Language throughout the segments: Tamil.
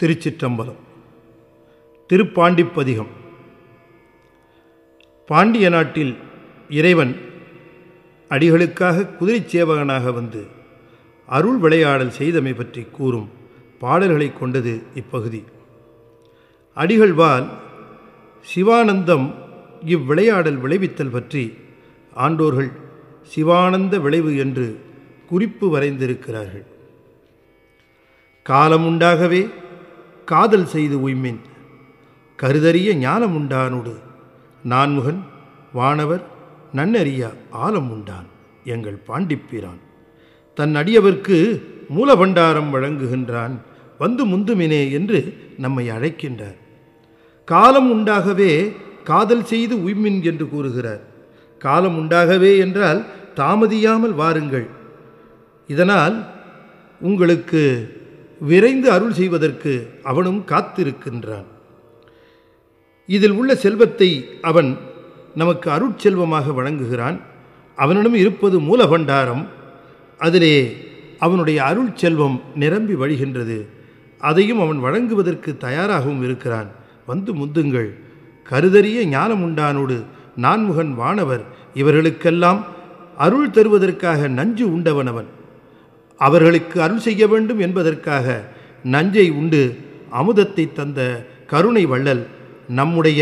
திருச்சிற்றம்பலம். திருப்பாண்டிப்பதிகம். பாண்டிய நாட்டில் இறைவன் அடிகளுக்காக குதிரை சேவகனாக வந்து அருள் விளையாடல் செய்தமை பற்றி கூறும் பாடல்களை கொண்டது இப்பகுதி. அடிகள்வால் சிவானந்தம் இவ்விளையாடல் விளைவித்தல் பற்றி ஆண்டோர்கள் சிவானந்த விளைவு என்று குறிப்பு வரைந்திருக்கிறார்கள். காலம் உண்டாகவே காதல் செய்து உய்மின். கருதறிய ஞானம் உண்டானுடு நான்முகன் வானவர் நன்னறிய ஆலம் உண்டான் எங்கள் பாண்டிப்பிரான் தன் அடியவர்க்கு மூலபண்டாரம் வழங்குகின்றான் வந்து முந்துமினே என்று நம்மை அழைக்கின்றார். காலம் உண்டாகவே காதல் செய்து உய்மின் என்று கூறுகிறார். காலம் உண்டாகவே என்றால் தாமதியாமல் வாருங்கள். இதனால் உங்களுக்கு விரைந்து அருள் செய்வதற்கு அவனும் காத்திருக்கின்றான். இதில் உள்ள செல்வத்தை அவன் நமக்கு அருட்செல்வமாக வழங்குகிறான். அவனிடம் இருப்பது மூலபண்டாரம். அதிலே அவனுடைய அருள் செல்வம் நிரம்பி வழிகின்றது. அதையும் அவன் வழங்குவதற்கு தயாராகவும் இருக்கிறான். வந்து முந்துங்கள். கருதறிய ஞானம் உண்டானோடு நான்முகன் வானவர். இவர்களுக்கெல்லாம் அருள் தருவதற்காக நஞ்சு உண்டவனவன். அவர்களுக்கு அருள் செய்ய வேண்டும் என்பதற்காக நஞ்சை உண்டு அமுதத்தை தந்த கருணை வள்ளல் நம்முடைய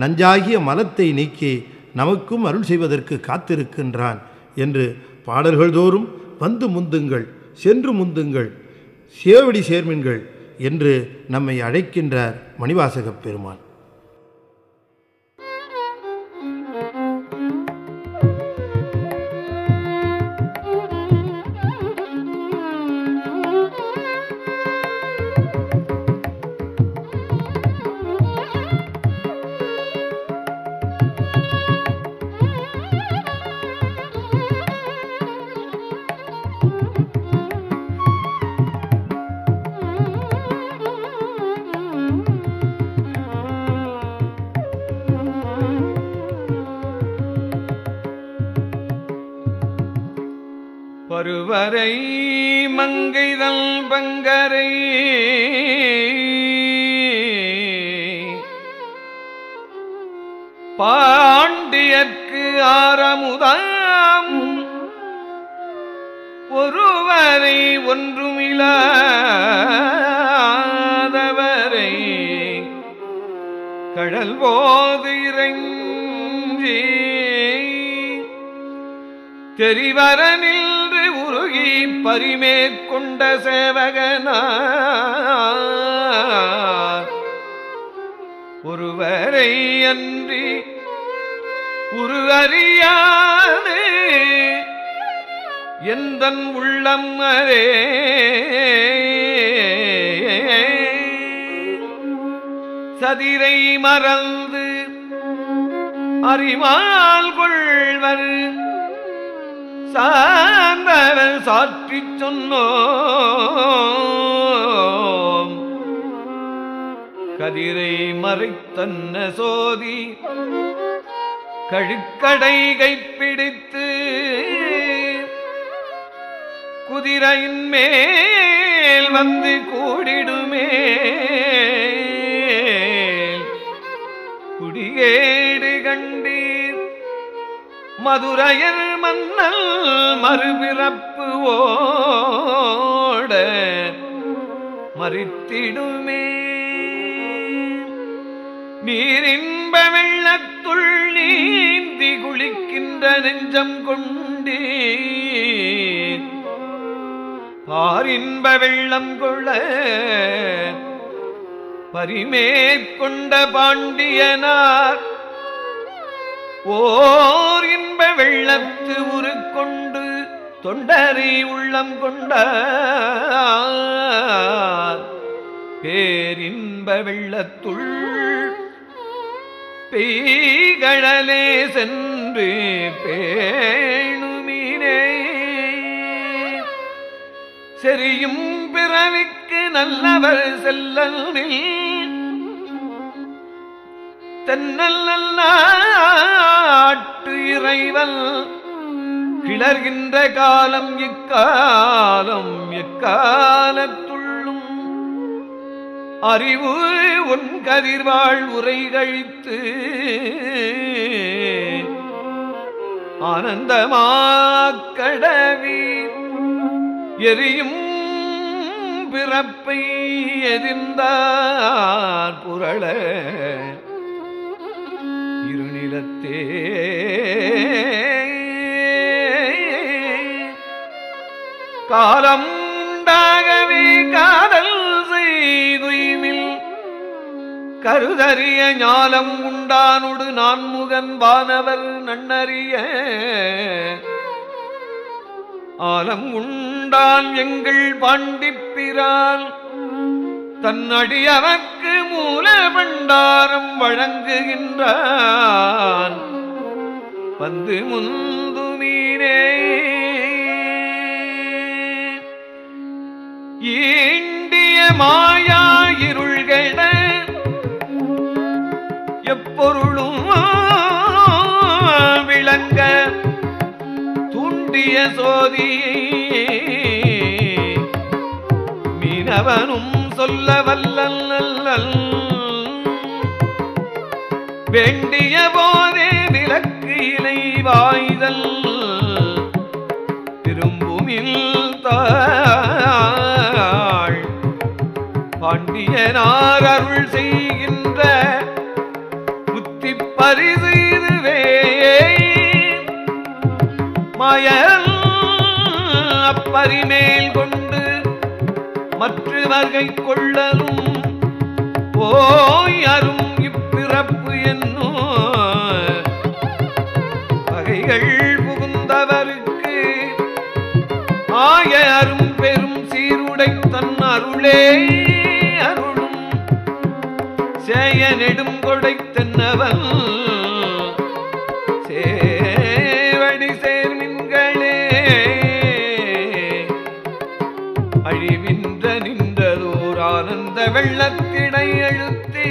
நஞ்சாகிய மலத்தை நீக்கி நமக்கும் அருள் செய்வதற்கு காத்திருக்கின்றான் என்று பாடல்கள் தோறும் வந்து முந்துங்கள் சென்று முந்துங்கள் சேவடி சேர்மின்கள் என்று நம்மை அழைக்கின்றார் மணிவாசகப் பெருமான். பருவரை மங்கைதல் பங்கரை பாண்டியற்கு ஆரமுதாம். ஒருவரை ஒன்றுமில்லாதவரை கடல் போது இறங்கி தெரிவரனில் பரிமேற்கொண்ட சேவகனார். ஒருவரை அன்றி உருவறியாது எந்த உள்ளம் அரே சதிரை மறந்து அறிவால் கொள்வர். சாந்தர சாற்றி சொன்னோம். கதிரை மறைத்தன்ன சோதி கழுக்கடை கைப்பிடித்து குதிரையின் மேல் வந்து கூடிடுமே. குடியே மதுரையர் மன்னல் மறுபிறப்பு ஓட மறித்திடுமே. நீரின்ப வெள்ளத்துள் நீந்தி குளிக்கின்ற நெஞ்சம் கொண்டே பாரின்ப வெள்ளம் கொள்ள பரிமேற்கொண்ட பாண்டியனார் ஓர் இன்ப வெள்ளத்து உருக்கொண்டு தொண்டரை உள்ளம் கொண்ட பேரின்ப வெள்ளத்துள் பெய்கடலே சென்று பேணுமினே. செறியும் பிறவிக்கு நல்லவர் செல்லலில் தென்னல் நாட்டு இறைவன். கிளர்கின்ற காலம் இக்காலம் எக்காலத்துள்ளும். அறிவு உன் கதிர்வாழ் உரை கழித்து ஆனந்தமாக்கடவி எரியும் பிறப்பை எரிந்தார் புரள. இருநிலத்தே காலம் உண்டாகவே காதல் செய்துய்மில் கருதறிய ஞாலம் உண்டானுடு நான்முகன் வானவர் நன்னறிய ஆலம் உண்டான் எங்கள் பாண்டிப்பிரான் தன்னடியவர்க்கு மூல பண்டாரம் வழங்குகின்றான். வந்து முந்து மீனே. ஈண்டிய மாயா இருள்கட எப்பொருளும் விளங்க தூண்டிய சோதி மீனவனும் சொல்ல வல்லல் வேண்டிய போதே விளக்கு இலை வாய்தல். திரும்புமில் தாள் பாண்டியனார் அருள் செய்கின்ற புத்தி பரிது இதுவே. மயல் அப்பரிமேல் கொண்டு மற்று வகை கொள்ளலும். போய் அரும் இப்பிறப்பு என்னோ வகைகள் புகுந்தவருக்கு ஆய அரும் பெரும் சீருடை தன் அருளே அருளும். சேய நெடும் கொடை தென்னவன். அழிவின்ற நின்றதோர் ஆனந்த வெள்ளத்திடை எழுத்தி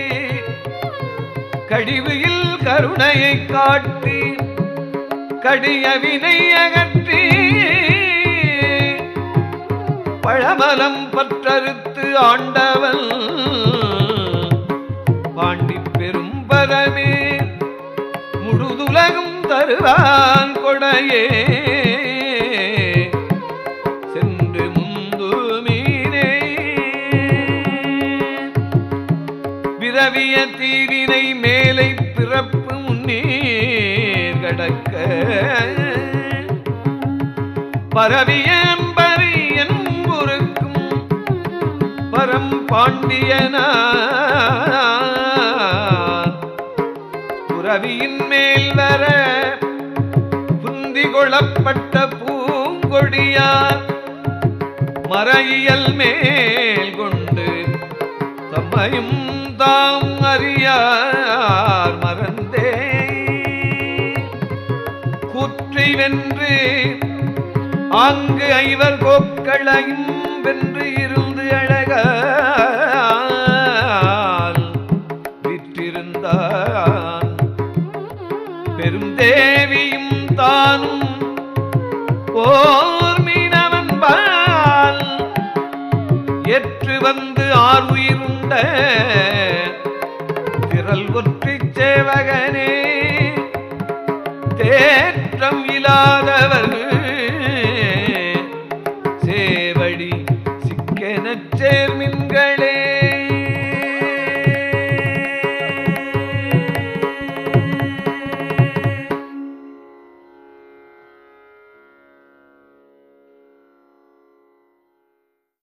கடிவுயில் கருணையை காட்டி கடிய வினை அகற்றி. பழமலம் பற்றறுத்து ஆண்டவன் பாண்டி பெரும் பரமே முழுதுலகும் தருவான் கொடையே. பிறவிய தீவினை மேலை பிறப்பு முன்னீர் கடக்க. பரவிய பரி என்புருக்கும் பரம் பாண்டியனா புறவியின் மேல் வர புந்தி கொள்ளப்பட்ட பூங்கொடியார். மறையியல் மேல் கொண்டு தம்மையும் தாம் அறியார் மறந்தே. குற்றி வென்று அங்கு ஐவர் கோக்களையும் வென்று இருந்து அழக விற்றிருந்தான். பெருந்தேவியும் தானும் போர் ஏற்று வந்து ஆர் உயிருண்ட திரள் ஒற்றி சேவகனே தேற்றம் இல்லாதவர் சேவடி சிக்கெனச் சேவ